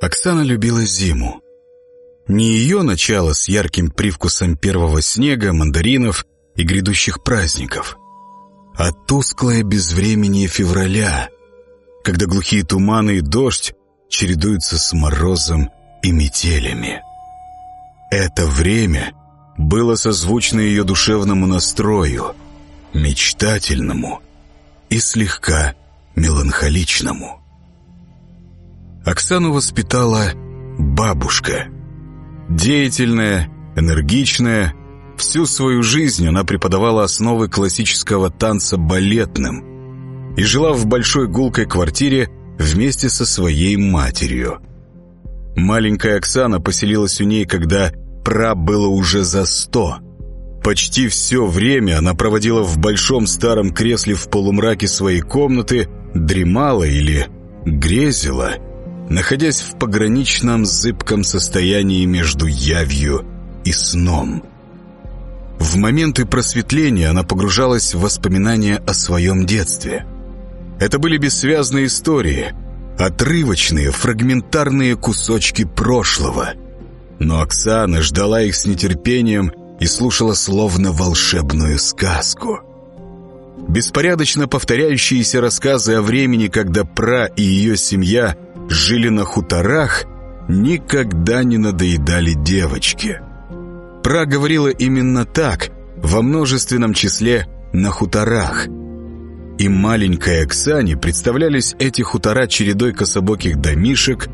Оксана любила зиму. Не ее начало с ярким привкусом первого снега, мандаринов и грядущих праздников, а тусклое безвременье февраля, когда глухие туманы и дождь чередуются с морозом и метелями. Это время было созвучно ее душевному настрою, мечтательному и слегка меланхоличному. Оксану воспитала бабушка. Деятельная, энергичная, всю свою жизнь она преподавала основы классического танца балетным и жила в большой гулкой квартире вместе со своей матерью. Маленькая Оксана поселилась у ней, когда пра было уже за сто. Почти все время она проводила в большом старом кресле в полумраке своей комнаты, дремала или грезила, находясь в пограничном зыбком состоянии между явью и сном. В моменты просветления она погружалась в воспоминания о своем детстве. Это были бессвязные истории, отрывочные, фрагментарные кусочки прошлого. Но Оксана ждала их с нетерпением и слушала словно волшебную сказку. Беспорядочно повторяющиеся рассказы о времени, когда Пра и ее семья жили на хуторах, никогда не надоедали девочке. Пра говорила именно так, во множественном числе на хуторах. И маленькой Оксане представлялись эти хутора чередой кособоких домишек,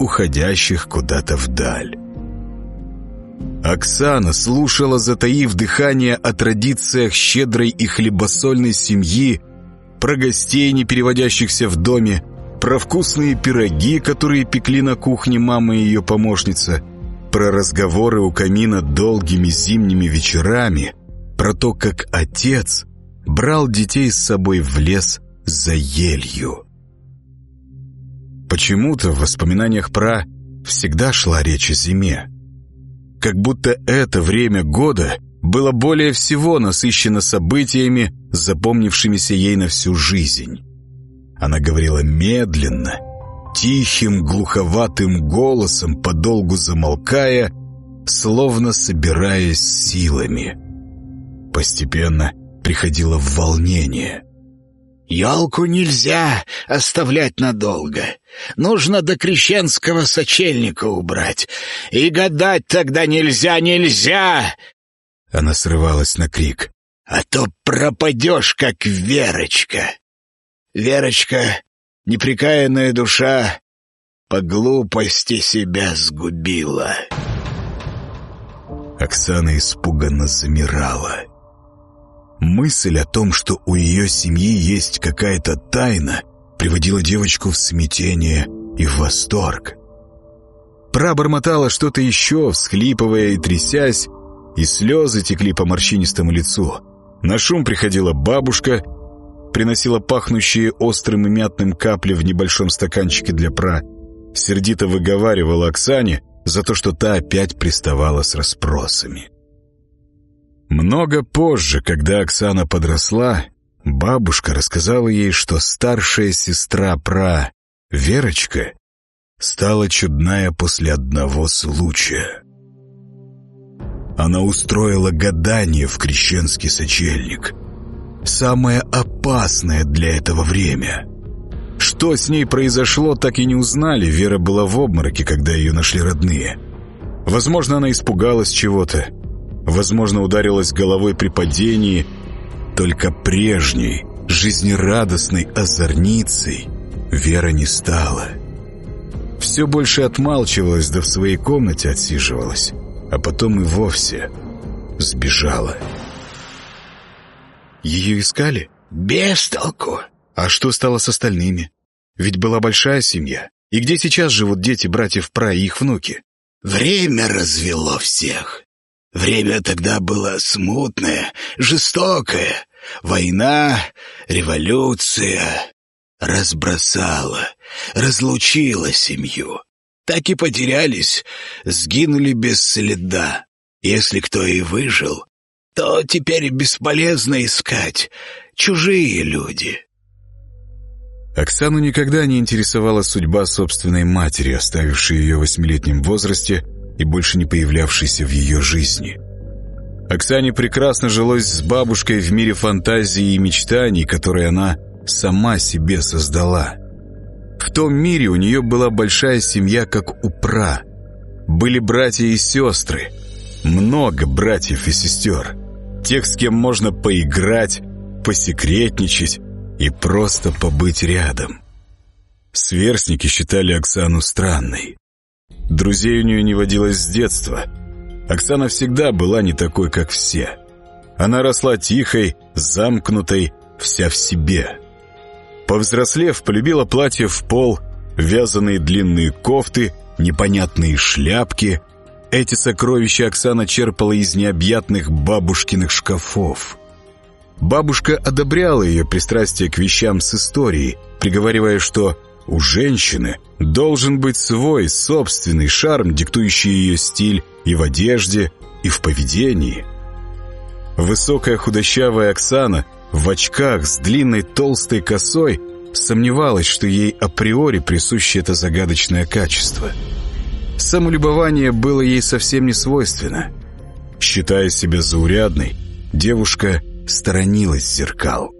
уходящих куда-то вдаль. Оксана слушала, затаив дыхание о традициях щедрой и хлебосольной семьи, про гостей, не переводящихся в доме, про вкусные пироги, которые пекли на кухне мама и ее помощница, про разговоры у камина долгими зимними вечерами, про то, как отец брал детей с собой в лес за елью. Почему-то в воспоминаниях про всегда шла речь о зиме как будто это время года было более всего насыщено событиями, запомнившимися ей на всю жизнь. Она говорила медленно, тихим, глуховатым голосом, подолгу замолкая, словно собираясь силами. Постепенно приходило в волнение. Елку нельзя оставлять надолго. Нужно до крещенского сочельника убрать. И гадать тогда нельзя, нельзя!» Она срывалась на крик. «А то пропадешь, как Верочка. Верочка, неприкаянная душа, по глупости себя сгубила». Оксана испуганно замирала. Мысль о том, что у ее семьи есть какая-то тайна, приводила девочку в смятение и в восторг. Пробормотала что-то еще, всхлипывая и трясясь, и слезы текли по морщинистому лицу. На шум приходила бабушка, приносила пахнущие острым и мятным капли в небольшом стаканчике для пра, сердито выговаривала Оксане за то, что та опять приставала с расспросами. Много позже, когда Оксана подросла, бабушка рассказала ей, что старшая сестра Пра, Верочка, стала чудная после одного случая. Она устроила гадание в крещенский сочельник. Самое опасное для этого время. Что с ней произошло, так и не узнали. Вера была в обмороке, когда ее нашли родные. Возможно, она испугалась чего-то возможно, ударилась головой при падении, только прежней, жизнерадостной озорницей Вера не стала. Все больше отмалчивалась, да в своей комнате отсиживалась, а потом и вовсе сбежала. Ее искали? Без толку. А что стало с остальными? Ведь была большая семья. И где сейчас живут дети братьев Пра и их внуки? Время развело всех. Время тогда было смутное, жестокое. Война, революция разбросала, разлучила семью. Так и потерялись, сгинули без следа. Если кто и выжил, то теперь бесполезно искать. Чужие люди. Оксану никогда не интересовала судьба собственной матери, оставившей ее в восьмилетнем возрасте и больше не появлявшейся в ее жизни. Оксане прекрасно жилось с бабушкой в мире фантазии и мечтаний, которые она сама себе создала. В том мире у нее была большая семья, как у Пра. Были братья и сестры. Много братьев и сестер. Тех, с кем можно поиграть, посекретничать, и просто побыть рядом. Сверстники считали Оксану странной. Друзей у нее не водилось с детства. Оксана всегда была не такой, как все. Она росла тихой, замкнутой, вся в себе. Повзрослев, полюбила платье в пол, вязаные длинные кофты, непонятные шляпки. Эти сокровища Оксана черпала из необъятных бабушкиных шкафов. Бабушка одобряла ее пристрастие к вещам с историей, приговаривая, что у женщины должен быть свой собственный шарм, диктующий ее стиль и в одежде, и в поведении. Высокая худощавая Оксана в очках с длинной толстой косой сомневалась, что ей априори присуще это загадочное качество. Самолюбование было ей совсем не свойственно. Считая себя заурядной, девушка – сторонилась зеркал.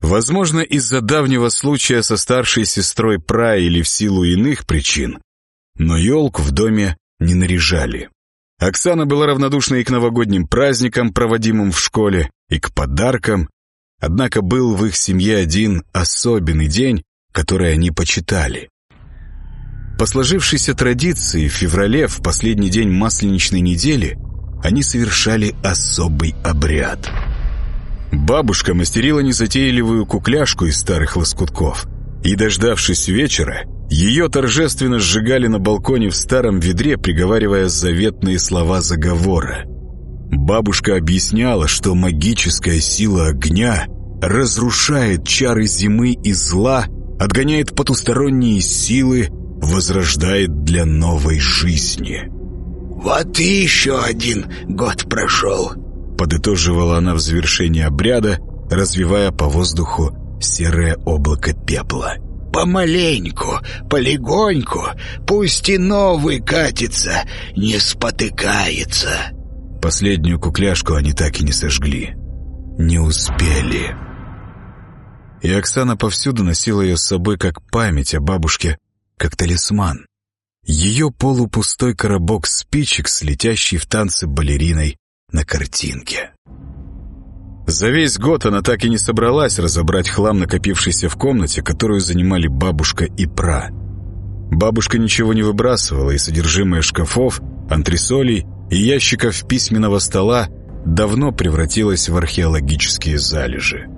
Возможно, из-за давнего случая со старшей сестрой Пра или в силу иных причин, но елку в доме не наряжали. Оксана была равнодушна и к новогодним праздникам, проводимым в школе, и к подаркам, однако был в их семье один особенный день, который они почитали. По сложившейся традиции в феврале, в последний день масленичной недели, они совершали особый обряд. Бабушка мастерила незатейливую кукляшку из старых лоскутков, и, дождавшись вечера, ее торжественно сжигали на балконе в старом ведре, приговаривая заветные слова заговора. Бабушка объясняла, что магическая сила огня разрушает чары зимы и зла, отгоняет потусторонние силы, возрождает для новой жизни. «Вот и еще один год прошел», — подытоживала она в завершении обряда, развивая по воздуху серое облако пепла. «Помаленьку, полегоньку, пусть и новый катится, не спотыкается». Последнюю кукляшку они так и не сожгли. Не успели. И Оксана повсюду носила ее с собой как память о бабушке, как талисман. Ее полупустой коробок спичек с летящей в танце балериной на картинке. За весь год она так и не собралась разобрать хлам, накопившийся в комнате, которую занимали бабушка и пра. Бабушка ничего не выбрасывала, и содержимое шкафов, антресолей и ящиков письменного стола давно превратилось в археологические залежи.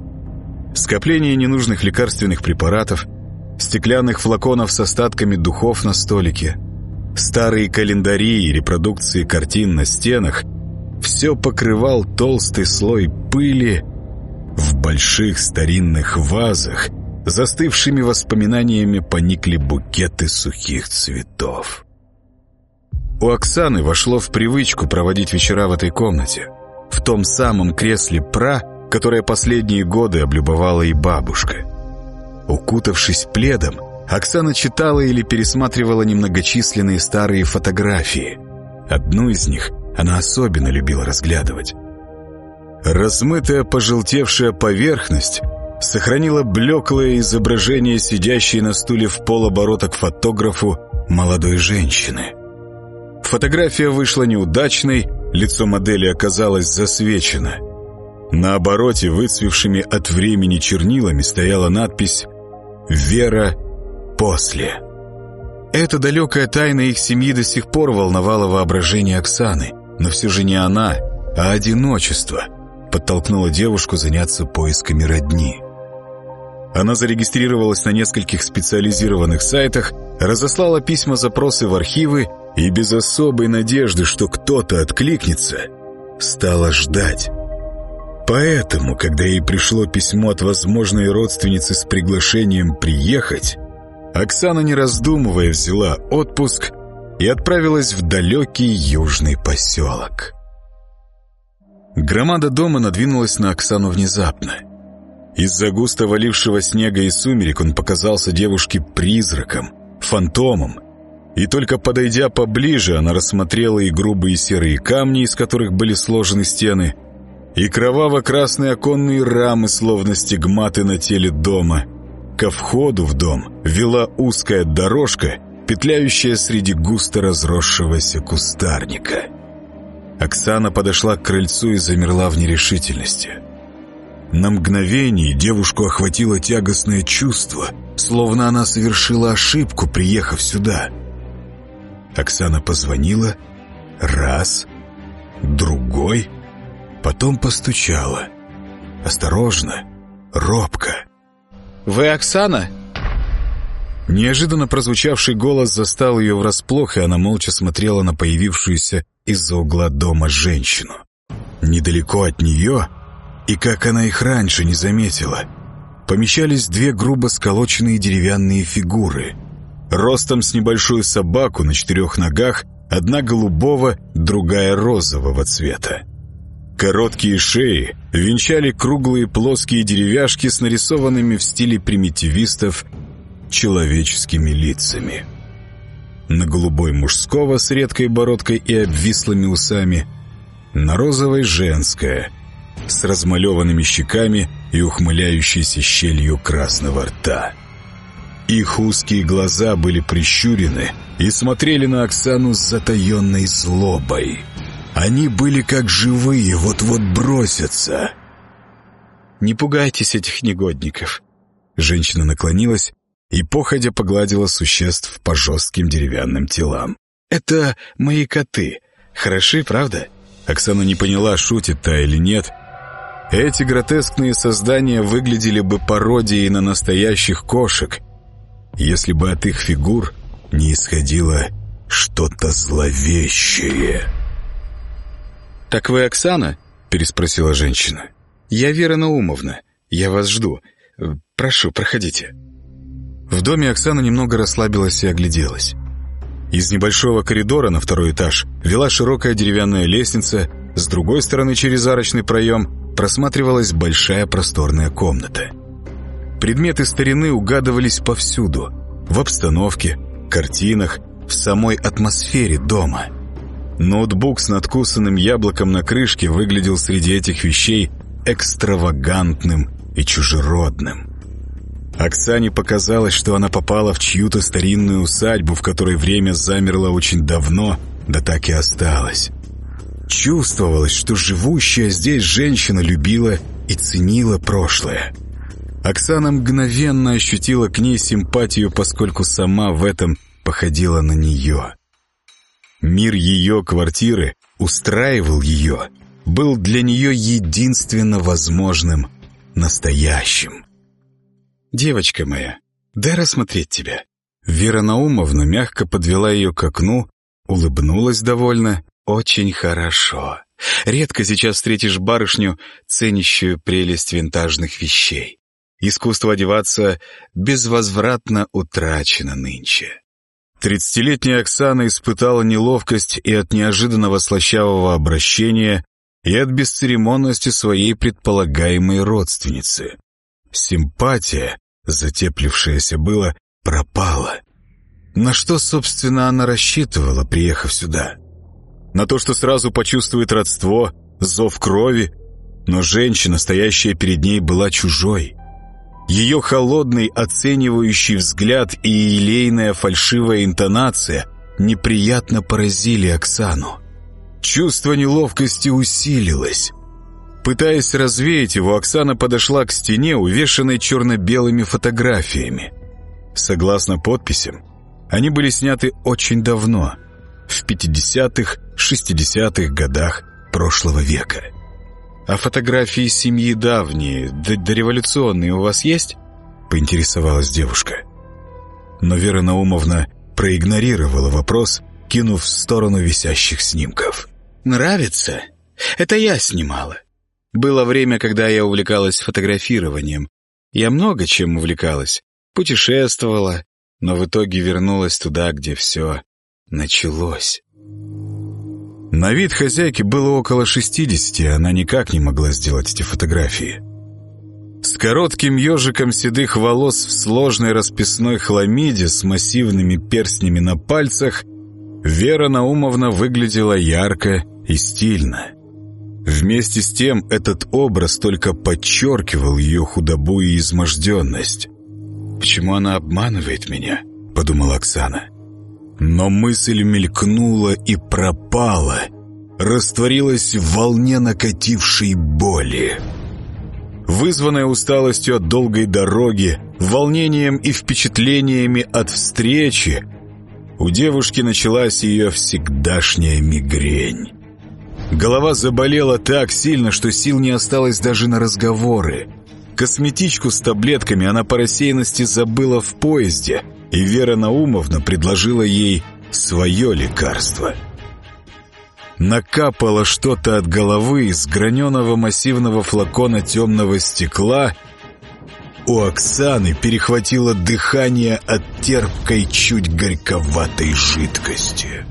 Скопление ненужных лекарственных препаратов, стеклянных флаконов с остатками духов на столике, старые календари и репродукции картин на стенах все покрывал толстый слой пыли в больших старинных вазах, застывшими воспоминаниями поникли букеты сухих цветов. У Оксаны вошло в привычку проводить вечера в этой комнате, в том самом кресле пра, которое последние годы облюбовала и бабушка. Укутавшись пледом, Оксана читала или пересматривала немногочисленные старые фотографии. Одну из них она особенно любила разглядывать. Размытая пожелтевшая поверхность сохранила блеклое изображение сидящей на стуле в полоборота к фотографу молодой женщины. Фотография вышла неудачной, лицо модели оказалось засвечено. На обороте выцвевшими от времени чернилами стояла надпись Вера после. Эта далекая тайна их семьи до сих пор волновала воображение Оксаны, но все же не она, а одиночество подтолкнуло девушку заняться поисками родни. Она зарегистрировалась на нескольких специализированных сайтах, разослала письма-запросы в архивы и без особой надежды, что кто-то откликнется, стала ждать. Поэтому, когда ей пришло письмо от возможной родственницы с приглашением приехать, Оксана, не раздумывая, взяла отпуск и отправилась в далекий южный поселок. Громада дома надвинулась на Оксану внезапно. Из-за густо валившего снега и сумерек он показался девушке призраком, фантомом. И только подойдя поближе, она рассмотрела и грубые серые камни, из которых были сложены стены, и кроваво-красные оконные рамы, словно стигматы на теле дома. Ко входу в дом вела узкая дорожка, петляющая среди густо разросшегося кустарника. Оксана подошла к крыльцу и замерла в нерешительности. На мгновение девушку охватило тягостное чувство, словно она совершила ошибку, приехав сюда. Оксана позвонила раз, другой, потом постучала. Осторожно, робко. «Вы Оксана?» Неожиданно прозвучавший голос застал ее врасплох, и она молча смотрела на появившуюся из-за угла дома женщину. Недалеко от нее и как она их раньше не заметила, помещались две грубо сколоченные деревянные фигуры. Ростом с небольшую собаку на четырех ногах, одна голубого, другая розового цвета. Короткие шеи венчали круглые плоские деревяшки с нарисованными в стиле примитивистов человеческими лицами. На голубой мужского с редкой бородкой и обвислыми усами, на розовой женская – с размалеванными щеками и ухмыляющейся щелью красного рта. Их узкие глаза были прищурены и смотрели на Оксану с затаенной злобой. Они были как живые, вот-вот бросятся. «Не пугайтесь этих негодников». Женщина наклонилась и походя погладила существ по жестким деревянным телам. «Это мои коты. Хороши, правда?» Оксана не поняла, шутит та или нет, эти гротескные создания выглядели бы пародией на настоящих кошек, если бы от их фигур не исходило что-то зловещее. «Так вы Оксана?» — переспросила женщина. «Я Вера Наумовна. Я вас жду. Прошу, проходите». В доме Оксана немного расслабилась и огляделась. Из небольшого коридора на второй этаж вела широкая деревянная лестница, с другой стороны через арочный проем просматривалась большая просторная комната. Предметы старины угадывались повсюду, в обстановке, картинах, в самой атмосфере дома. Ноутбук с надкусанным яблоком на крышке выглядел среди этих вещей экстравагантным и чужеродным. Оксане показалось, что она попала в чью-то старинную усадьбу, в которой время замерло очень давно, да так и осталось. Чувствовалось, что живущая здесь женщина любила и ценила прошлое. Оксана мгновенно ощутила к ней симпатию, поскольку сама в этом походила на нее. Мир ее квартиры устраивал ее, был для нее единственно возможным, настоящим. «Девочка моя, дай рассмотреть тебя». Вера Наумовна мягко подвела ее к окну, улыбнулась довольно очень хорошо. Редко сейчас встретишь барышню, ценящую прелесть винтажных вещей. Искусство одеваться безвозвратно утрачено нынче. Тридцатилетняя Оксана испытала неловкость и от неожиданного слащавого обращения, и от бесцеремонности своей предполагаемой родственницы. Симпатия, затеплившаяся было, пропала. На что, собственно, она рассчитывала, приехав сюда? на то, что сразу почувствует родство, зов крови. Но женщина, стоящая перед ней, была чужой. Ее холодный, оценивающий взгляд и елейная фальшивая интонация неприятно поразили Оксану. Чувство неловкости усилилось. Пытаясь развеять его, Оксана подошла к стене, увешанной черно-белыми фотографиями. Согласно подписям, они были сняты очень давно, в 50-х, 60-х годах прошлого века. «А фотографии семьи давние, дореволюционные у вас есть?» — поинтересовалась девушка. Но Вера Наумовна проигнорировала вопрос, кинув в сторону висящих снимков. «Нравится? Это я снимала. Было время, когда я увлекалась фотографированием. Я много чем увлекалась. Путешествовала, но в итоге вернулась туда, где все началось. На вид хозяйки было около 60, она никак не могла сделать эти фотографии. С коротким ежиком седых волос в сложной расписной хламиде с массивными перстнями на пальцах Вера Наумовна выглядела ярко и стильно. Вместе с тем этот образ только подчеркивал ее худобу и изможденность. «Почему она обманывает меня?» — подумала Оксана. Но мысль мелькнула и пропала, растворилась в волне накатившей боли. Вызванная усталостью от долгой дороги, волнением и впечатлениями от встречи, у девушки началась ее всегдашняя мигрень. Голова заболела так сильно, что сил не осталось даже на разговоры. Косметичку с таблетками она по рассеянности забыла в поезде, и Вера Наумовна предложила ей свое лекарство. Накапало что-то от головы из граненого массивного флакона темного стекла — у Оксаны перехватило дыхание от терпкой, чуть горьковатой жидкости.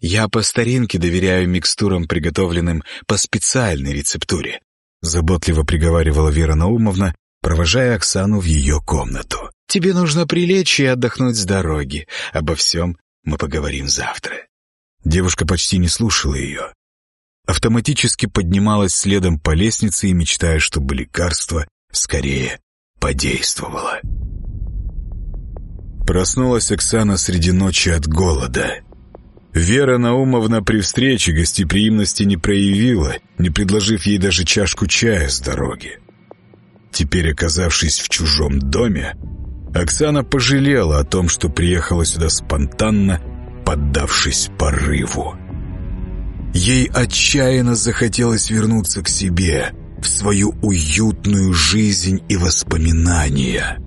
«Я по старинке доверяю микстурам, приготовленным по специальной рецептуре», заботливо приговаривала Вера Наумовна, провожая Оксану в ее комнату. «Тебе нужно прилечь и отдохнуть с дороги. Обо всем мы поговорим завтра». Девушка почти не слушала ее. Автоматически поднималась следом по лестнице и мечтая, чтобы лекарство скорее подействовало. Проснулась Оксана среди ночи от голода. Вера Наумовна при встрече гостеприимности не проявила, не предложив ей даже чашку чая с дороги. Теперь, оказавшись в чужом доме, Оксана пожалела о том, что приехала сюда спонтанно, поддавшись порыву. Ей отчаянно захотелось вернуться к себе — в свою уютную жизнь и воспоминания.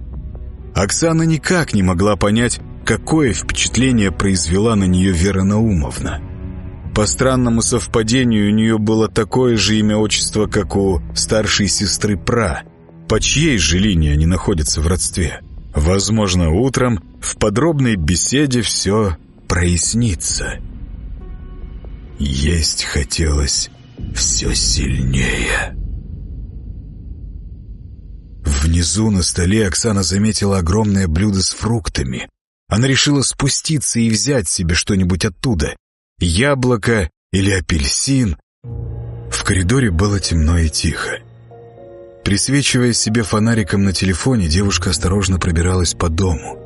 Оксана никак не могла понять, какое впечатление произвела на нее Вера Наумовна. По странному совпадению у нее было такое же имя-отчество, как у старшей сестры Пра. По чьей же линии они находятся в родстве? Возможно, утром в подробной беседе все прояснится. Есть хотелось все сильнее. Внизу на столе Оксана заметила огромное блюдо с фруктами. Она решила спуститься и взять себе что-нибудь оттуда. Яблоко или апельсин. В коридоре было темно и тихо. Присвечивая себе фонариком на телефоне, девушка осторожно пробиралась по дому.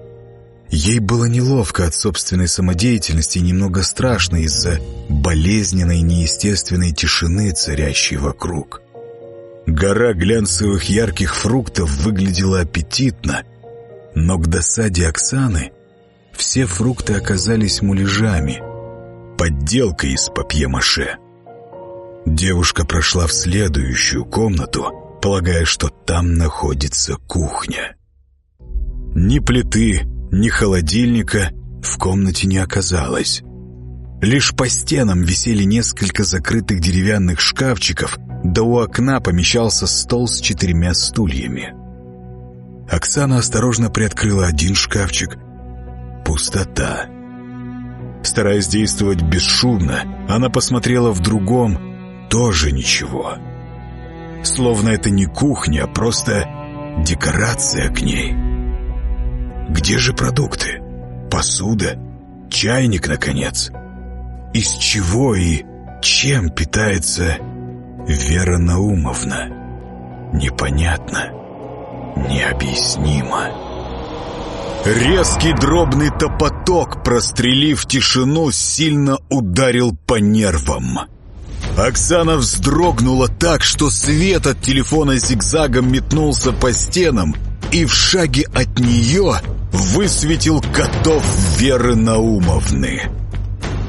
Ей было неловко от собственной самодеятельности и немного страшно из-за болезненной неестественной тишины, царящей вокруг. Гора глянцевых ярких фруктов выглядела аппетитно, но к досаде Оксаны все фрукты оказались муляжами, подделкой из папье-маше. Девушка прошла в следующую комнату, полагая, что там находится кухня. Ни плиты, ни холодильника в комнате не оказалось. Лишь по стенам висели несколько закрытых деревянных шкафчиков, да у окна помещался стол с четырьмя стульями. Оксана осторожно приоткрыла один шкафчик. Пустота. Стараясь действовать бесшумно, она посмотрела в другом. Тоже ничего. Словно это не кухня, а просто декорация к ней. Где же продукты? Посуда? Чайник, наконец? Из чего и чем питается Вера Наумовна. Непонятно, необъяснимо. Резкий дробный топоток, прострелив тишину, сильно ударил по нервам. Оксана вздрогнула так, что свет от телефона зигзагом метнулся по стенам, и в шаге от нее высветил котов Веры Наумовны.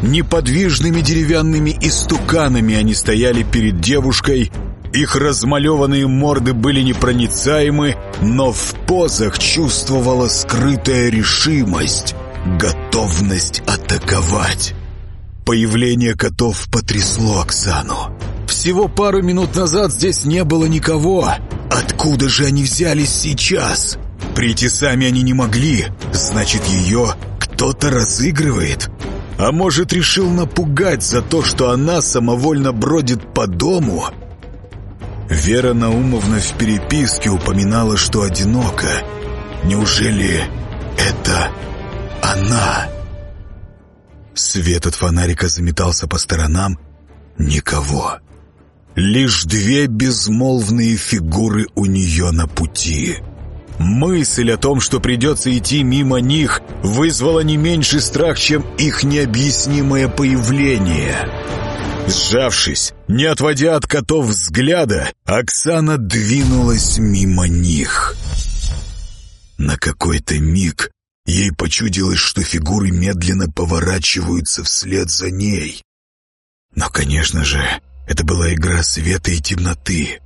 Неподвижными деревянными истуканами они стояли перед девушкой. Их размалеванные морды были непроницаемы, но в позах чувствовала скрытая решимость, готовность атаковать. Появление котов потрясло Оксану. Всего пару минут назад здесь не было никого. Откуда же они взялись сейчас? Прийти сами они не могли, значит, ее кто-то разыгрывает. А может, решил напугать за то, что она самовольно бродит по дому? Вера Наумовна в переписке упоминала, что одинока. Неужели это она? Свет от фонарика заметался по сторонам. Никого. Лишь две безмолвные фигуры у нее на пути. Мысль о том, что придется идти мимо них, вызвала не меньший страх, чем их необъяснимое появление. Сжавшись, не отводя от котов взгляда, Оксана двинулась мимо них. На какой-то миг ей почудилось, что фигуры медленно поворачиваются вслед за ней. Но, конечно же, это была игра света и темноты.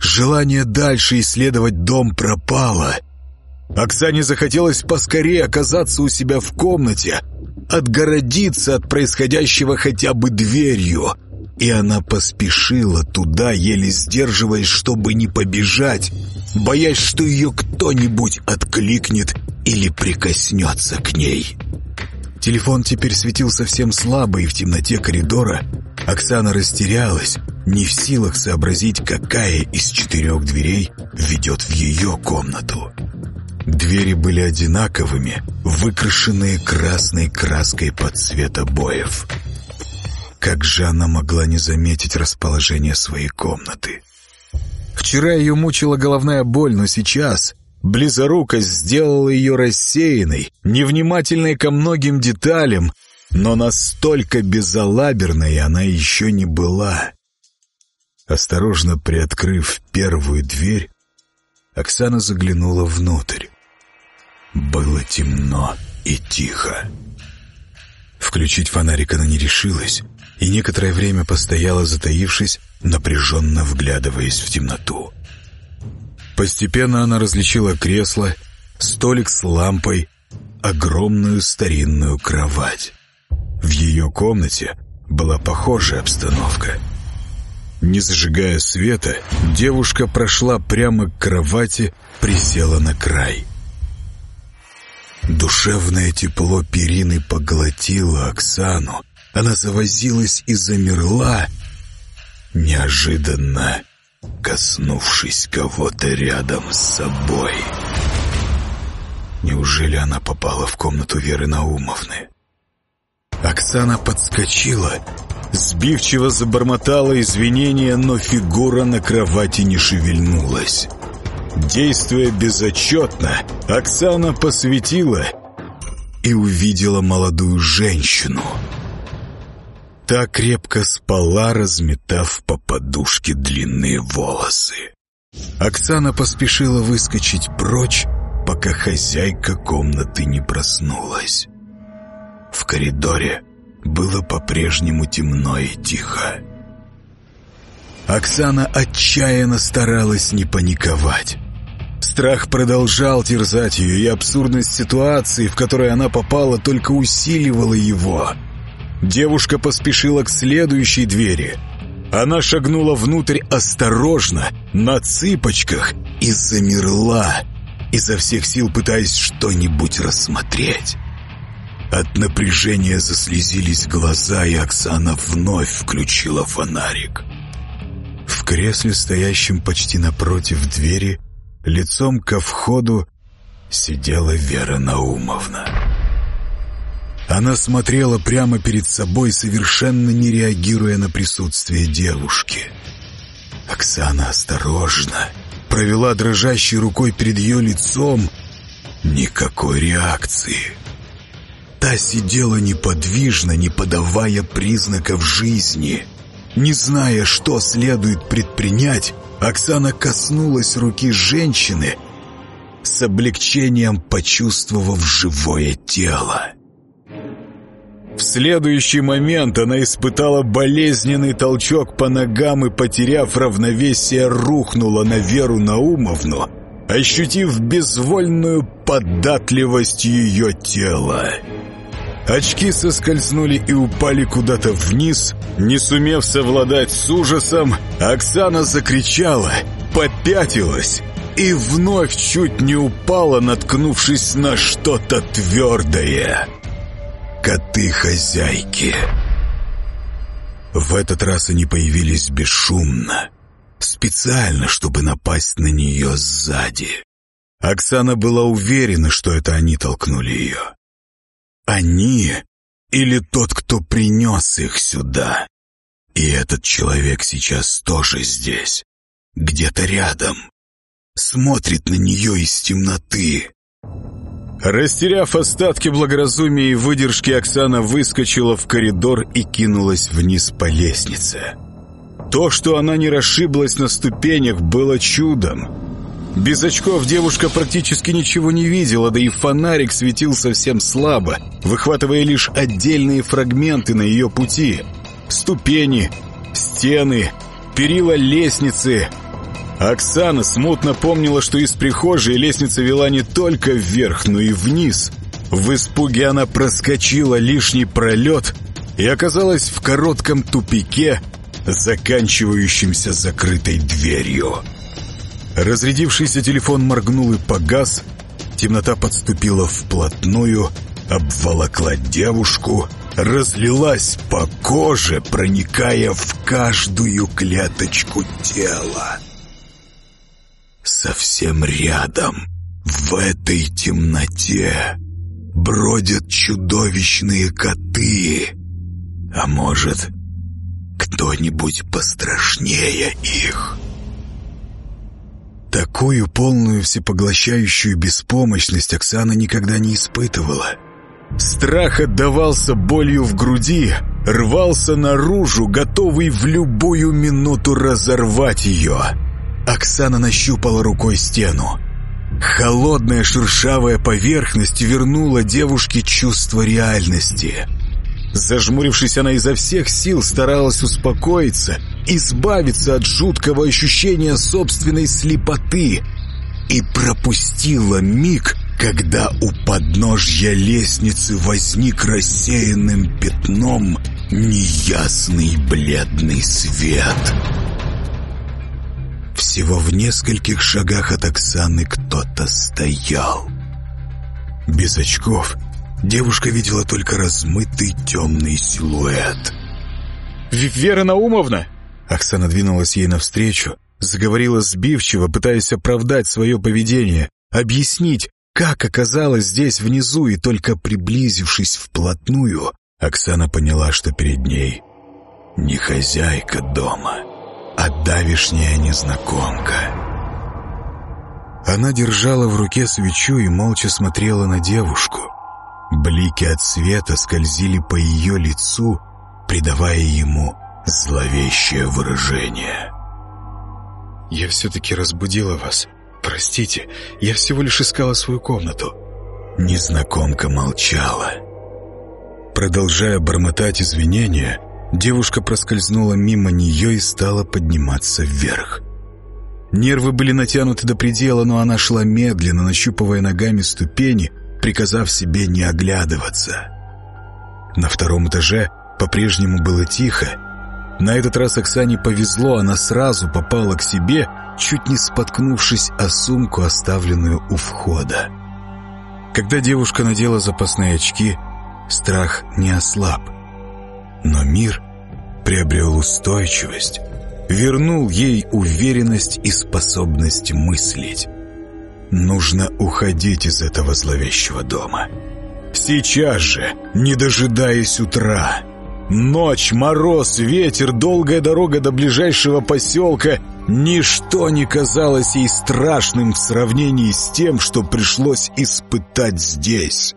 Желание дальше исследовать дом пропало. Оксане захотелось поскорее оказаться у себя в комнате, отгородиться от происходящего хотя бы дверью. И она поспешила туда, еле сдерживаясь, чтобы не побежать, боясь, что ее кто-нибудь откликнет или прикоснется к ней. Телефон теперь светил совсем слабо, и в темноте коридора Оксана растерялась, не в силах сообразить, какая из четырех дверей ведет в ее комнату. Двери были одинаковыми, выкрашенные красной краской под цвет обоев. Как же она могла не заметить расположение своей комнаты? Вчера ее мучила головная боль, но сейчас близорукость сделала ее рассеянной, невнимательной ко многим деталям, но настолько безалаберной она еще не была. Осторожно приоткрыв первую дверь, Оксана заглянула внутрь. Было темно и тихо. Включить фонарик она не решилась и некоторое время постояла, затаившись, напряженно вглядываясь в темноту. Постепенно она различила кресло, столик с лампой, огромную старинную кровать. В ее комнате была похожая обстановка. Не зажигая света, девушка прошла прямо к кровати, присела на край. Душевное тепло перины поглотило Оксану. Она завозилась и замерла, неожиданно коснувшись кого-то рядом с собой. Неужели она попала в комнату Веры Наумовны? Оксана подскочила, сбивчиво забормотала извинения, но фигура на кровати не шевельнулась. Действуя безотчетно, Оксана посветила и увидела молодую женщину. Та крепко спала, разметав по подушке длинные волосы. Оксана поспешила выскочить прочь, пока хозяйка комнаты не проснулась. В коридоре было по-прежнему темно и тихо. Оксана отчаянно старалась не паниковать. Страх продолжал терзать ее, и абсурдность ситуации, в которой она попала, только усиливала его. Девушка поспешила к следующей двери. Она шагнула внутрь осторожно, на цыпочках, и замерла, изо всех сил пытаясь что-нибудь рассмотреть. От напряжения заслезились глаза, и Оксана вновь включила фонарик. В кресле, стоящем почти напротив двери, лицом ко входу, сидела Вера Наумовна. Она смотрела прямо перед собой, совершенно не реагируя на присутствие девушки. Оксана осторожно провела дрожащей рукой перед ее лицом. Никакой реакции. Та сидела неподвижно, не подавая признаков жизни. Не зная, что следует предпринять, Оксана коснулась руки женщины, с облегчением почувствовав живое тело. В следующий момент она испытала болезненный толчок по ногам и, потеряв равновесие, рухнула на Веру Наумовну, ощутив безвольную податливость ее тела. Очки соскользнули и упали куда-то вниз. Не сумев совладать с ужасом, Оксана закричала, попятилась и вновь чуть не упала, наткнувшись на что-то твердое. Коты-хозяйки. В этот раз они появились бесшумно. специально, чтобы напасть на нее сзади. Оксана была уверена, что это они толкнули ее. Они или тот, кто принес их сюда. И этот человек сейчас тоже здесь, где-то рядом. Смотрит на нее из темноты. Растеряв остатки благоразумия и выдержки, Оксана выскочила в коридор и кинулась вниз по лестнице. То, что она не расшиблась на ступенях, было чудом. Без очков девушка практически ничего не видела, да и фонарик светил совсем слабо, выхватывая лишь отдельные фрагменты на ее пути. Ступени, стены, перила лестницы. Оксана смутно помнила, что из прихожей лестница вела не только вверх, но и вниз. В испуге она проскочила лишний пролет и оказалась в коротком тупике, заканчивающимся закрытой дверью. Разрядившийся телефон моргнул и погас. Темнота подступила вплотную, обволокла девушку, разлилась по коже, проникая в каждую клеточку тела. Совсем рядом, в этой темноте, бродят чудовищные коты. А может, кто-нибудь пострашнее их? Такую полную всепоглощающую беспомощность Оксана никогда не испытывала. Страх отдавался болью в груди, рвался наружу, готовый в любую минуту разорвать ее. Оксана нащупала рукой стену. Холодная шершавая поверхность вернула девушке чувство реальности. Зажмурившись, она изо всех сил старалась успокоиться, избавиться от жуткого ощущения собственной слепоты и пропустила миг, когда у подножья лестницы возник рассеянным пятном неясный бледный свет. Всего в нескольких шагах от Оксаны кто-то стоял. Без очков девушка видела только размытый темный силуэт. «Вера Наумовна!» Оксана двинулась ей навстречу, заговорила сбивчиво, пытаясь оправдать свое поведение, объяснить, как оказалась здесь внизу, и только приблизившись вплотную, Оксана поняла, что перед ней не хозяйка дома, а давишняя незнакомка. Она держала в руке свечу и молча смотрела на девушку. Блики от света скользили по ее лицу, придавая ему зловещее выражение. «Я все-таки разбудила вас. Простите, я всего лишь искала свою комнату». Незнакомка молчала. Продолжая бормотать извинения, девушка проскользнула мимо нее и стала подниматься вверх. Нервы были натянуты до предела, но она шла медленно, нащупывая ногами ступени, приказав себе не оглядываться. На втором этаже по-прежнему было тихо, на этот раз Оксане повезло, она сразу попала к себе, чуть не споткнувшись о сумку, оставленную у входа. Когда девушка надела запасные очки, страх не ослаб. Но мир приобрел устойчивость, вернул ей уверенность и способность мыслить. Нужно уходить из этого зловещего дома. Сейчас же, не дожидаясь утра. Ночь, мороз, ветер, долгая дорога до ближайшего поселка — ничто не казалось ей страшным в сравнении с тем, что пришлось испытать здесь.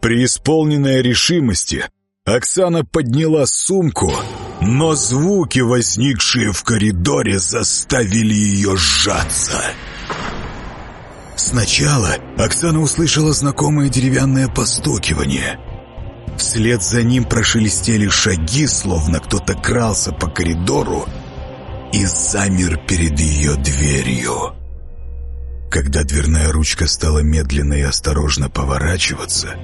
Преисполненная решимости, Оксана подняла сумку, но звуки, возникшие в коридоре, заставили ее сжаться. Сначала Оксана услышала знакомое деревянное постукивание — Вслед за ним прошелестели шаги, словно кто-то крался по коридору и замер перед ее дверью. Когда дверная ручка стала медленно и осторожно поворачиваться,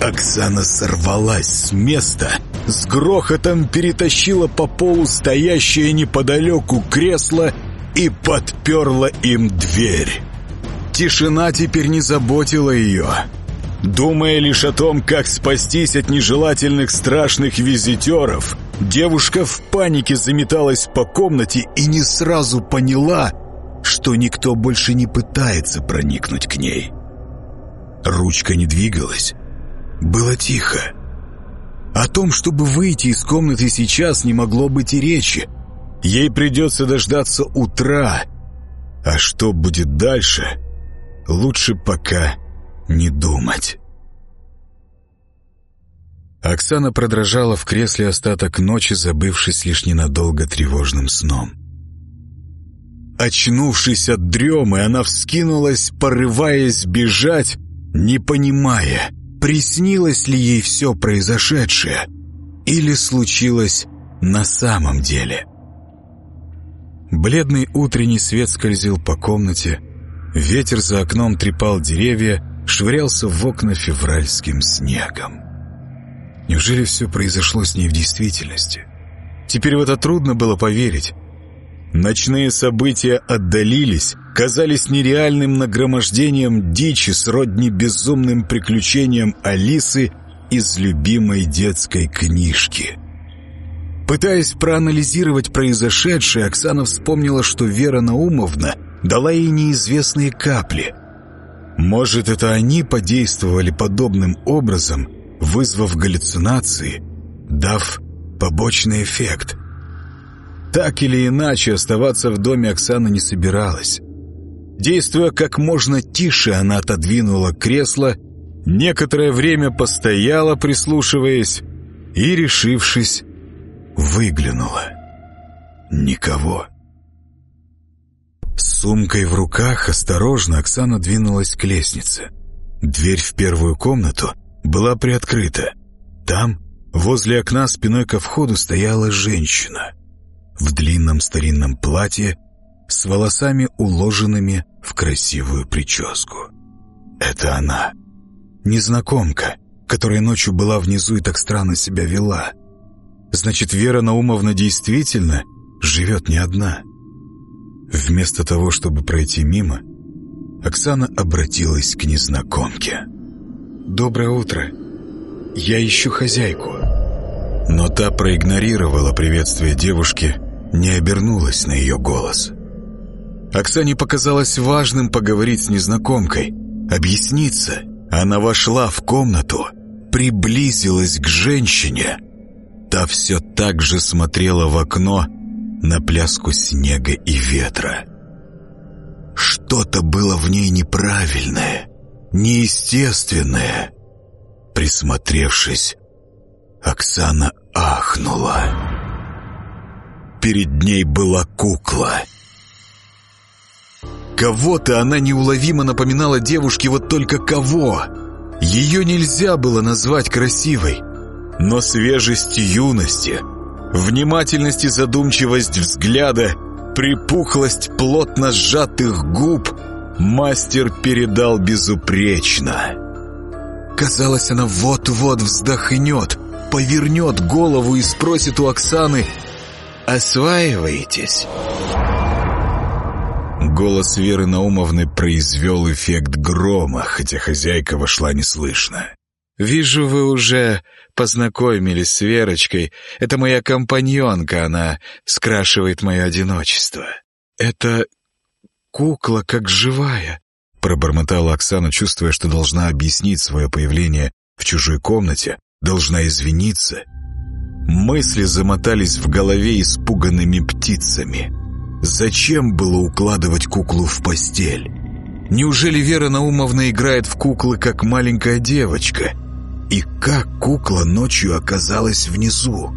Оксана сорвалась с места, с грохотом перетащила по полу стоящее неподалеку кресло и подперла им дверь. Тишина теперь не заботила ее. Думая лишь о том, как спастись от нежелательных страшных визитеров, Девушка в панике заметалась по комнате и не сразу поняла, что никто больше не пытается проникнуть к ней. Ручка не двигалась. Было тихо. О том, чтобы выйти из комнаты сейчас, не могло быть и речи. Ей придется дождаться утра. А что будет дальше, лучше пока не думать. Оксана продрожала в кресле остаток ночи, забывшись лишь ненадолго тревожным сном. Очнувшись от дремы, она вскинулась, порываясь бежать, не понимая, приснилось ли ей все произошедшее или случилось на самом деле. Бледный утренний свет скользил по комнате, ветер за окном трепал деревья, швырялся в окна февральским снегом. Неужели все произошло с ней в действительности? Теперь в это трудно было поверить. Ночные события отдалились, казались нереальным нагромождением дичи сродни безумным приключениям Алисы из любимой детской книжки. Пытаясь проанализировать произошедшее, Оксана вспомнила, что Вера Наумовна дала ей неизвестные капли. Может, это они подействовали подобным образом, вызвав галлюцинации, дав побочный эффект. Так или иначе, оставаться в доме Оксана не собиралась. Действуя как можно тише, она отодвинула кресло, некоторое время постояла, прислушиваясь, и, решившись, выглянула. Никого. С сумкой в руках осторожно Оксана двинулась к лестнице. Дверь в первую комнату была приоткрыта. Там, возле окна спиной ко входу, стояла женщина. В длинном старинном платье, с волосами уложенными в красивую прическу. Это она. Незнакомка, которая ночью была внизу и так странно себя вела. Значит, Вера Наумовна действительно живет не одна. Вместо того, чтобы пройти мимо, Оксана обратилась к незнакомке. «Доброе утро. Я ищу хозяйку». Но та проигнорировала приветствие девушки, не обернулась на ее голос. Оксане показалось важным поговорить с незнакомкой, объясниться. Она вошла в комнату, приблизилась к женщине. Та все так же смотрела в окно на пляску снега и ветра. Что-то было в ней неправильное, неестественное. Присмотревшись, Оксана ахнула. Перед ней была кукла. Кого-то она неуловимо напоминала девушке, вот только кого. Ее нельзя было назвать красивой, но свежесть юности, внимательность и задумчивость взгляда, припухлость плотно сжатых губ мастер передал безупречно. Казалось, она вот-вот вздохнет, повернет голову и спросит у Оксаны «Осваиваетесь?» Голос Веры Наумовны произвел эффект грома, хотя хозяйка вошла неслышно. «Вижу, вы уже познакомились с Верочкой. Это моя компаньонка, она скрашивает мое одиночество. Это кукла как живая», — пробормотала Оксана, чувствуя, что должна объяснить свое появление в чужой комнате, должна извиниться. Мысли замотались в голове испуганными птицами. Зачем было укладывать куклу в постель? Неужели Вера Наумовна играет в куклы, как маленькая девочка? И как кукла ночью оказалась внизу?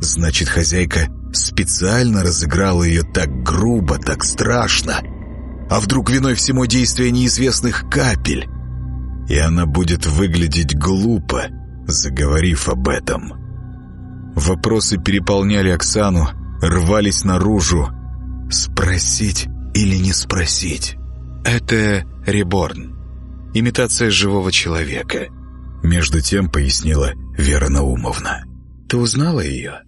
Значит, хозяйка специально разыграла ее так грубо, так страшно. А вдруг виной всему действия неизвестных капель? И она будет выглядеть глупо, заговорив об этом. Вопросы переполняли Оксану, рвались наружу, Спросить или не спросить? Это реборн. Имитация живого человека. Между тем пояснила Вера Наумовна. Ты узнала ее?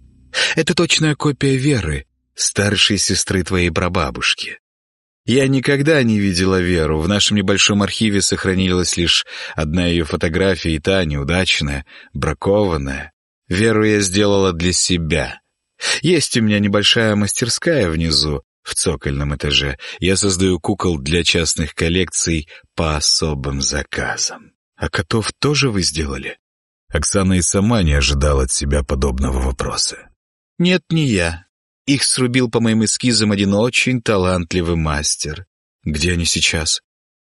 Это точная копия Веры, старшей сестры твоей прабабушки. Я никогда не видела Веру. В нашем небольшом архиве сохранилась лишь одна ее фотография, и та неудачная, бракованная. Веру я сделала для себя. Есть у меня небольшая мастерская внизу, в цокольном этаже. Я создаю кукол для частных коллекций по особым заказам. А котов тоже вы сделали? Оксана и сама не ожидала от себя подобного вопроса. Нет, не я. Их срубил по моим эскизам один очень талантливый мастер. Где они сейчас?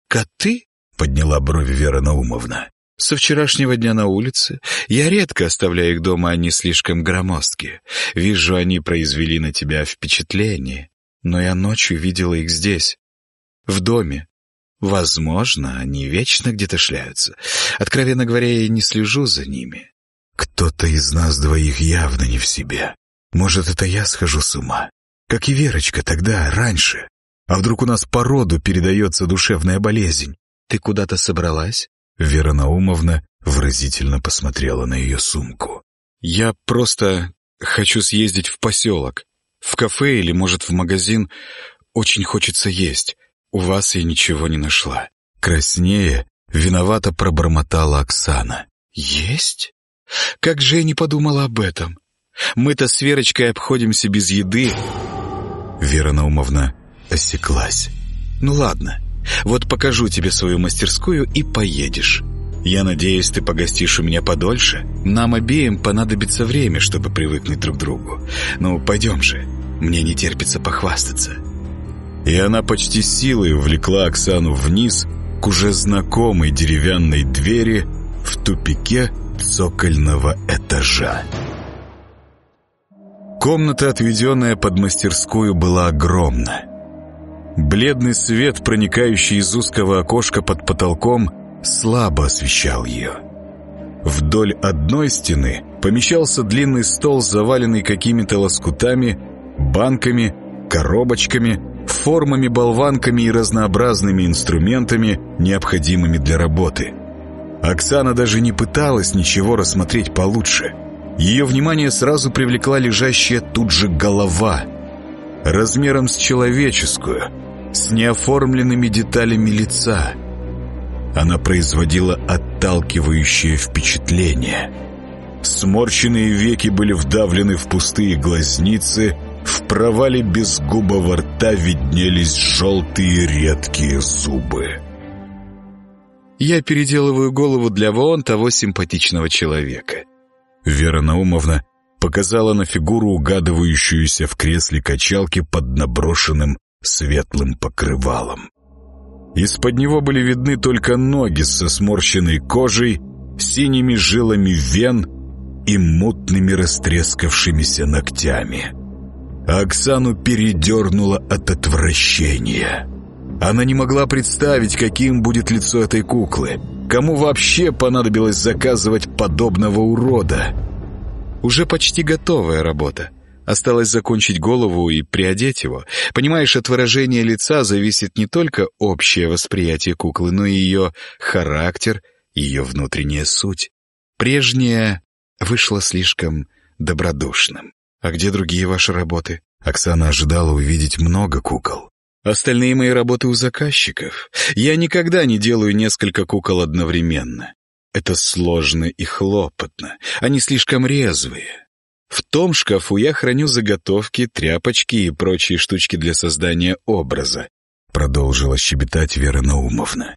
Коты? Подняла брови Вера Наумовна. Со вчерашнего дня на улице. Я редко оставляю их дома, они слишком громоздкие. Вижу, они произвели на тебя впечатление. Но я ночью видела их здесь, в доме. Возможно, они вечно где-то шляются. Откровенно говоря, я не слежу за ними. Кто-то из нас двоих явно не в себе. Может, это я схожу с ума? Как и Верочка тогда, раньше. А вдруг у нас по роду передается душевная болезнь? Ты куда-то собралась? Вера Наумовна выразительно посмотрела на ее сумку. Я просто хочу съездить в поселок. В кафе или, может, в магазин. Очень хочется есть. У вас я ничего не нашла. Краснее, виновато пробормотала Оксана. Есть? Как же я не подумала об этом? Мы-то с Верочкой обходимся без еды. Вера Наумовна осеклась. Ну ладно, вот покажу тебе свою мастерскую и поедешь. Я надеюсь, ты погостишь у меня подольше. Нам обеим понадобится время, чтобы привыкнуть друг к другу. Ну, пойдем же. Мне не терпится похвастаться. И она почти силой увлекла Оксану вниз к уже знакомой деревянной двери в тупике цокольного этажа. Комната, отведенная под мастерскую, была огромна. Бледный свет, проникающий из узкого окошка под потолком, слабо освещал ее. Вдоль одной стены помещался длинный стол, заваленный какими-то лоскутами, банками, коробочками, формами, болванками и разнообразными инструментами, необходимыми для работы. Оксана даже не пыталась ничего рассмотреть получше – ее внимание сразу привлекла лежащая тут же голова, размером с человеческую, с неоформленными деталями лица. Она производила отталкивающее впечатление. Сморщенные веки были вдавлены в пустые глазницы, в провале безгубого рта виднелись желтые редкие зубы. «Я переделываю голову для вон того симпатичного человека», Вера Наумовна показала на фигуру, угадывающуюся в кресле качалки под наброшенным светлым покрывалом. Из-под него были видны только ноги со сморщенной кожей, синими жилами вен и мутными растрескавшимися ногтями. А Оксану передернуло от отвращения. Она не могла представить, каким будет лицо этой куклы — Кому вообще понадобилось заказывать подобного урода? Уже почти готовая работа. Осталось закончить голову и приодеть его. Понимаешь, от выражения лица зависит не только общее восприятие куклы, но и ее характер, ее внутренняя суть. Прежнее вышло слишком добродушным. А где другие ваши работы? Оксана ожидала увидеть много кукол. Остальные мои работы у заказчиков. Я никогда не делаю несколько кукол одновременно. Это сложно и хлопотно. Они слишком резвые. В том шкафу я храню заготовки, тряпочки и прочие штучки для создания образа. Продолжила щебетать Вера Наумовна.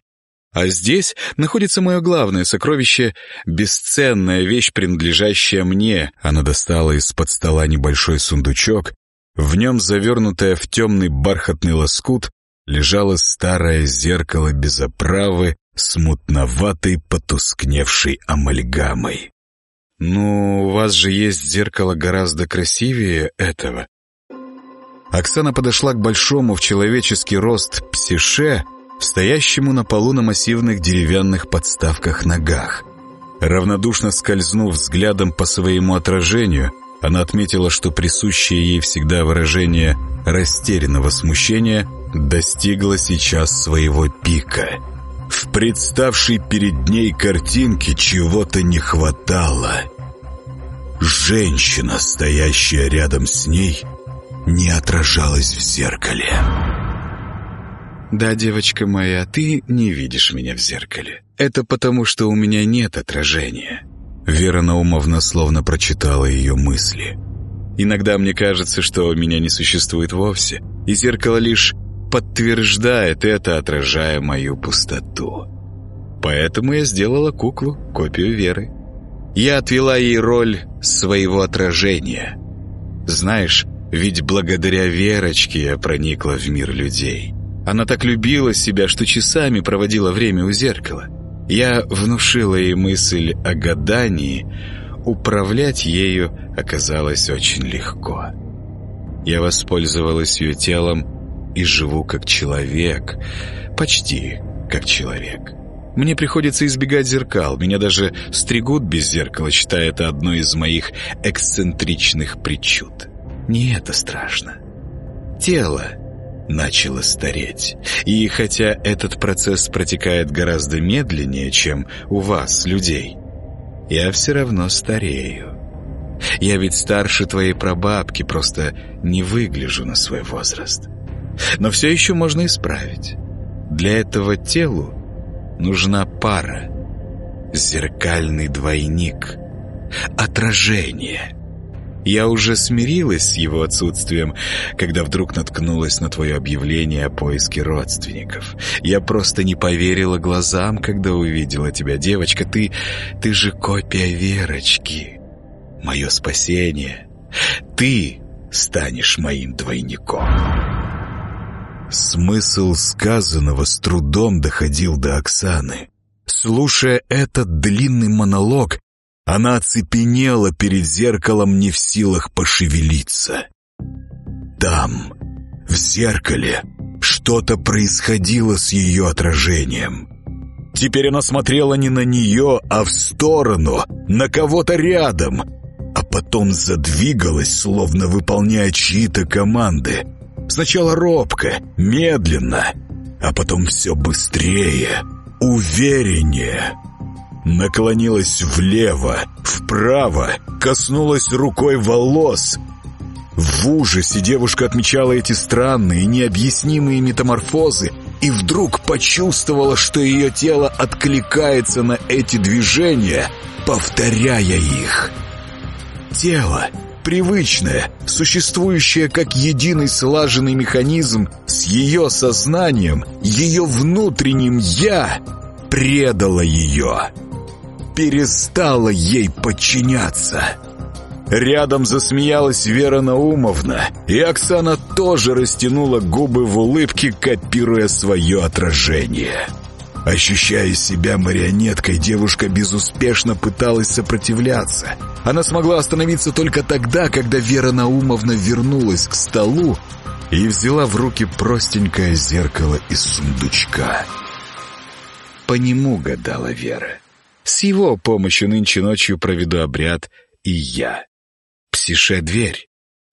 А здесь находится мое главное сокровище, бесценная вещь, принадлежащая мне. Она достала из-под стола небольшой сундучок в нем, завернутое в темный бархатный лоскут, лежало старое зеркало без оправы с мутноватой потускневшей амальгамой. «Ну, у вас же есть зеркало гораздо красивее этого». Оксана подошла к большому в человеческий рост псише, стоящему на полу на массивных деревянных подставках ногах. Равнодушно скользнув взглядом по своему отражению, она отметила, что присущее ей всегда выражение растерянного смущения достигло сейчас своего пика. В представшей перед ней картинке чего-то не хватало. Женщина, стоящая рядом с ней, не отражалась в зеркале. «Да, девочка моя, ты не видишь меня в зеркале. Это потому, что у меня нет отражения. Вера Наумовна словно прочитала ее мысли. «Иногда мне кажется, что меня не существует вовсе, и зеркало лишь подтверждает это, отражая мою пустоту. Поэтому я сделала куклу, копию Веры. Я отвела ей роль своего отражения. Знаешь, ведь благодаря Верочке я проникла в мир людей. Она так любила себя, что часами проводила время у зеркала. Я внушила ей мысль о гадании, управлять ею оказалось очень легко. Я воспользовалась ее телом и живу как человек, почти как человек. Мне приходится избегать зеркал, меня даже стригут без зеркала, считая это одной из моих эксцентричных причуд. Не это страшно. Тело начало стареть. И хотя этот процесс протекает гораздо медленнее, чем у вас, людей, я все равно старею. Я ведь старше твоей прабабки, просто не выгляжу на свой возраст. Но все еще можно исправить. Для этого телу нужна пара, зеркальный двойник, отражение — я уже смирилась с его отсутствием, когда вдруг наткнулась на твое объявление о поиске родственников. Я просто не поверила глазам, когда увидела тебя, девочка. Ты... ты же копия Верочки. Мое спасение. Ты станешь моим двойником. Смысл сказанного с трудом доходил до Оксаны. Слушая этот длинный монолог, она оцепенела перед зеркалом, не в силах пошевелиться. Там, в зеркале, что-то происходило с ее отражением. Теперь она смотрела не на нее, а в сторону, на кого-то рядом, а потом задвигалась, словно выполняя чьи-то команды. Сначала робко, медленно, а потом все быстрее, увереннее наклонилась влево, вправо, коснулась рукой волос. В ужасе девушка отмечала эти странные, необъяснимые метаморфозы и вдруг почувствовала, что ее тело откликается на эти движения, повторяя их. Тело, привычное, существующее как единый слаженный механизм с ее сознанием, ее внутренним «я», предало ее перестала ей подчиняться. Рядом засмеялась Вера Наумовна, и Оксана тоже растянула губы в улыбке, копируя свое отражение. Ощущая себя марионеткой, девушка безуспешно пыталась сопротивляться. Она смогла остановиться только тогда, когда Вера Наумовна вернулась к столу и взяла в руки простенькое зеркало из сундучка. По нему гадала Вера. С его помощью нынче ночью проведу обряд и я. Псише — дверь,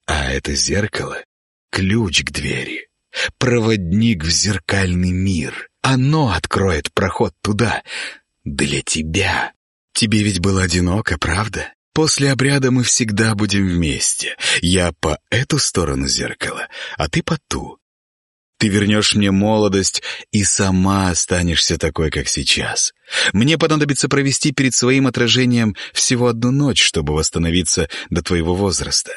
а это зеркало — ключ к двери. Проводник в зеркальный мир. Оно откроет проход туда. Для тебя. Тебе ведь было одиноко, правда? После обряда мы всегда будем вместе. Я по эту сторону зеркала, а ты по ту. Ты вернешь мне молодость и сама останешься такой, как сейчас. Мне понадобится провести перед своим отражением всего одну ночь, чтобы восстановиться до твоего возраста».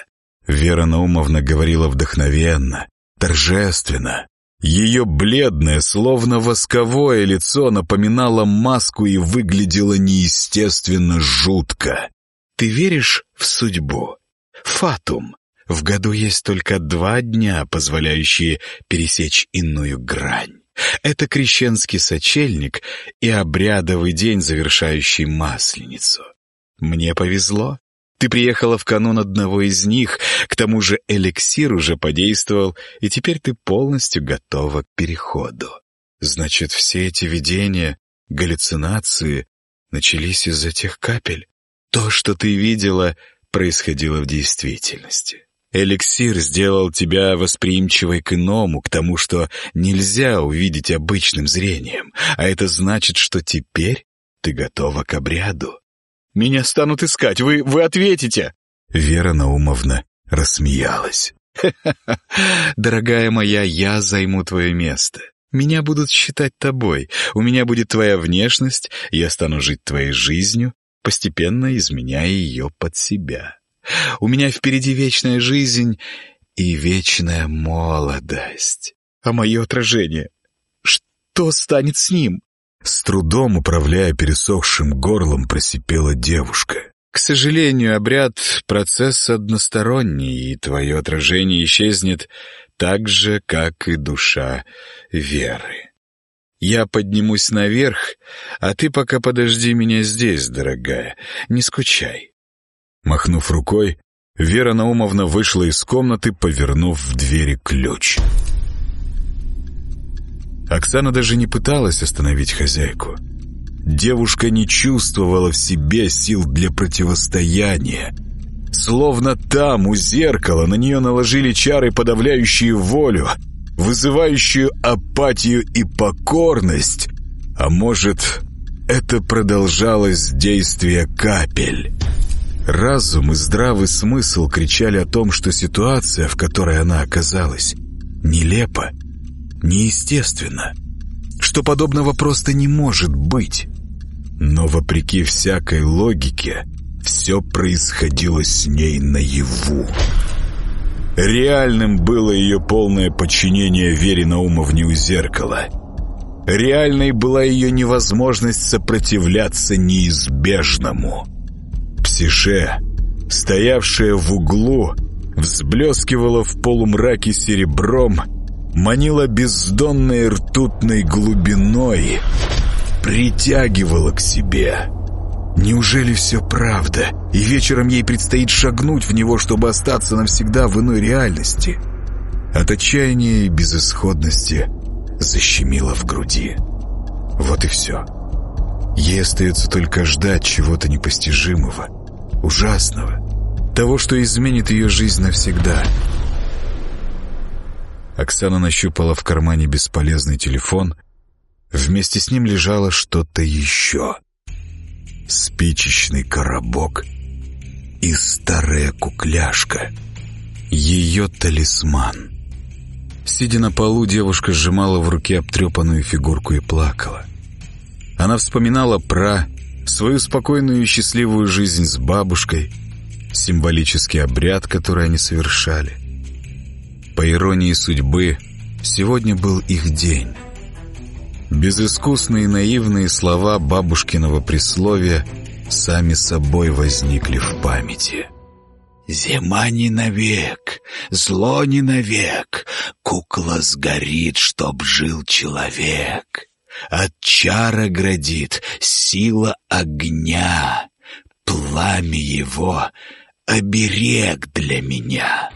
Вера Наумовна говорила вдохновенно, торжественно. Ее бледное, словно восковое лицо напоминало маску и выглядело неестественно жутко. «Ты веришь в судьбу? Фатум, в году есть только два дня, позволяющие пересечь иную грань. Это крещенский сочельник и обрядовый день, завершающий Масленицу. Мне повезло. Ты приехала в канун одного из них, к тому же эликсир уже подействовал, и теперь ты полностью готова к переходу. Значит, все эти видения, галлюцинации начались из-за тех капель. То, что ты видела, происходило в действительности. Эликсир сделал тебя восприимчивой к иному, к тому, что нельзя увидеть обычным зрением, а это значит, что теперь ты готова к обряду. Меня станут искать, вы, вы ответите!» Вера Наумовна рассмеялась. Дорогая моя, я займу твое место. Меня будут считать тобой, у меня будет твоя внешность, я стану жить твоей жизнью, постепенно изменяя ее под себя. У меня впереди вечная жизнь и вечная молодость. А мое отражение? Что станет с ним? С трудом управляя пересохшим горлом, просипела девушка. К сожалению, обряд — процесс односторонний, и твое отражение исчезнет так же, как и душа веры. Я поднимусь наверх, а ты пока подожди меня здесь, дорогая, не скучай. Махнув рукой, Вера Наумовна вышла из комнаты, повернув в двери ключ. Оксана даже не пыталась остановить хозяйку. Девушка не чувствовала в себе сил для противостояния. Словно там, у зеркала, на нее наложили чары, подавляющие волю, вызывающую апатию и покорность. А может, это продолжалось действие капель. Разум и здравый смысл кричали о том, что ситуация, в которой она оказалась, нелепа, неестественна, что подобного просто не может быть. Но вопреки всякой логике, все происходило с ней наяву. Реальным было ее полное подчинение Вере Наумовне у зеркала. Реальной была ее невозможность сопротивляться неизбежному. Псише, стоявшая в углу, взблескивала в полумраке серебром, манила бездонной ртутной глубиной, притягивала к себе. Неужели все правда, и вечером ей предстоит шагнуть в него, чтобы остаться навсегда в иной реальности? От отчаяния и безысходности защемило в груди. Вот и все. Ей остается только ждать чего-то непостижимого, ужасного, того, что изменит ее жизнь навсегда. Оксана нащупала в кармане бесполезный телефон. Вместе с ним лежало что-то еще спичечный коробок и старая кукляшка. Ее талисман. Сидя на полу, девушка сжимала в руке обтрепанную фигурку и плакала. Она вспоминала про свою спокойную и счастливую жизнь с бабушкой, символический обряд, который они совершали. По иронии судьбы, сегодня был их день. Безыскусные наивные слова бабушкиного присловия сами собой возникли в памяти. «Зима не навек, зло не навек, кукла сгорит, чтоб жил человек. От чара градит сила огня, пламя его — оберег для меня».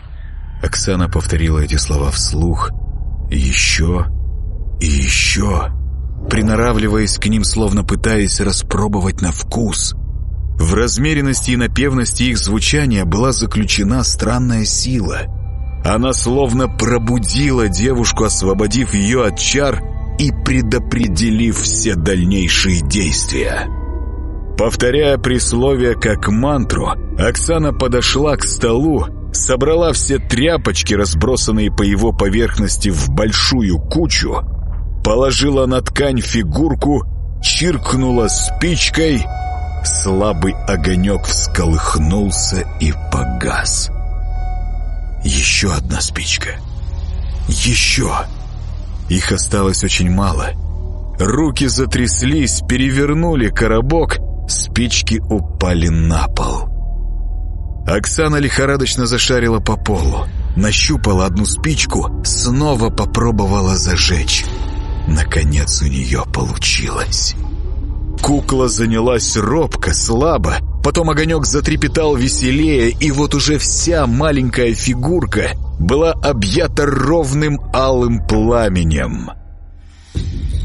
Оксана повторила эти слова вслух еще и еще приноравливаясь к ним, словно пытаясь распробовать на вкус. В размеренности и напевности их звучания была заключена странная сила. Она словно пробудила девушку, освободив ее от чар и предопределив все дальнейшие действия. Повторяя присловие как мантру, Оксана подошла к столу, собрала все тряпочки, разбросанные по его поверхности, в большую кучу, положила на ткань фигурку, чиркнула спичкой. Слабый огонек всколыхнулся и погас. Еще одна спичка. Еще. Их осталось очень мало. Руки затряслись, перевернули коробок, спички упали на пол. Оксана лихорадочно зашарила по полу, нащупала одну спичку, снова попробовала зажечь. Наконец у нее получилось. Кукла занялась робко, слабо, потом огонек затрепетал веселее, и вот уже вся маленькая фигурка была объята ровным алым пламенем.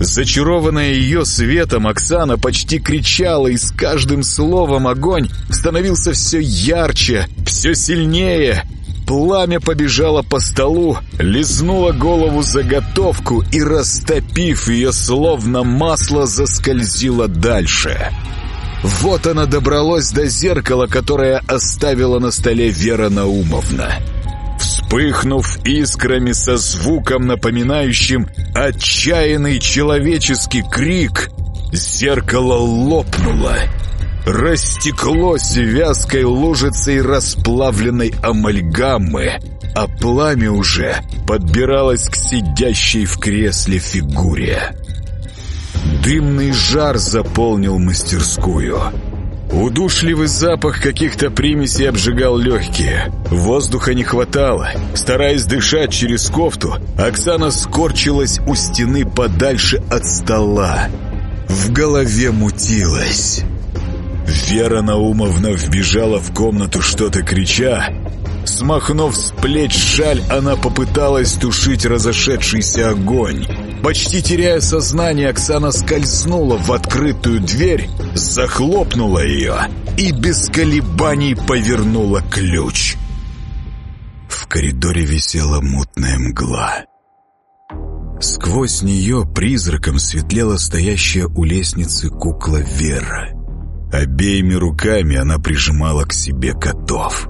Зачарованная ее светом, Оксана почти кричала, и с каждым словом огонь становился все ярче, все сильнее, Пламя побежало по столу, лизнуло голову заготовку и, растопив ее словно масло, заскользило дальше. Вот она добралась до зеркала, которое оставила на столе Вера Наумовна. Вспыхнув искрами со звуком, напоминающим отчаянный человеческий крик, зеркало лопнуло. растеклось вязкой лужицей расплавленной амальгамы, а пламя уже подбиралось к сидящей в кресле фигуре. Дымный жар заполнил мастерскую. Удушливый запах каких-то примесей обжигал легкие. Воздуха не хватало. Стараясь дышать через кофту, Оксана скорчилась у стены подальше от стола. В голове мутилась. Вера Наумовна вбежала в комнату, что-то крича. Смахнув с плеч шаль, она попыталась тушить разошедшийся огонь. Почти теряя сознание, Оксана скользнула в открытую дверь, захлопнула ее и без колебаний повернула ключ. В коридоре висела мутная мгла. Сквозь нее призраком светлела стоящая у лестницы кукла Вера. Обеими руками она прижимала к себе котов.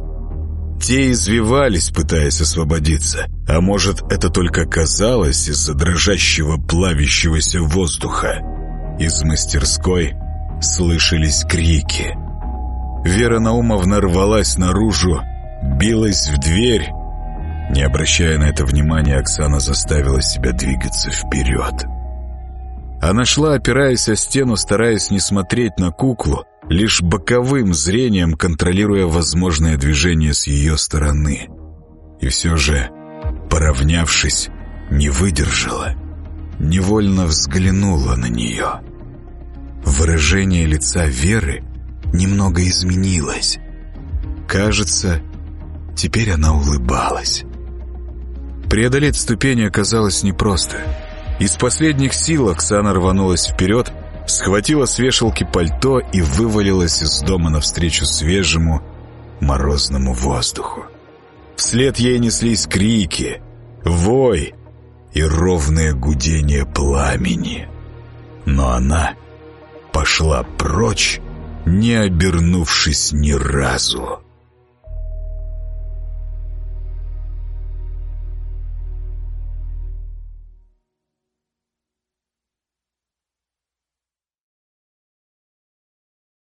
Те извивались, пытаясь освободиться. А может, это только казалось из-за дрожащего плавящегося воздуха. Из мастерской слышались крики. Вера Наумовна рвалась наружу, билась в дверь. Не обращая на это внимания, Оксана заставила себя двигаться вперед. Она шла, опираясь о стену, стараясь не смотреть на куклу, лишь боковым зрением контролируя возможное движение с ее стороны. И все же, поравнявшись, не выдержала, невольно взглянула на нее. Выражение лица Веры немного изменилось. Кажется, теперь она улыбалась. Преодолеть ступени оказалось непросто. Из последних сил Оксана рванулась вперед, схватила с вешалки пальто и вывалилась из дома навстречу свежему морозному воздуху. Вслед ей неслись крики, вой и ровное гудение пламени. Но она пошла прочь, не обернувшись ни разу.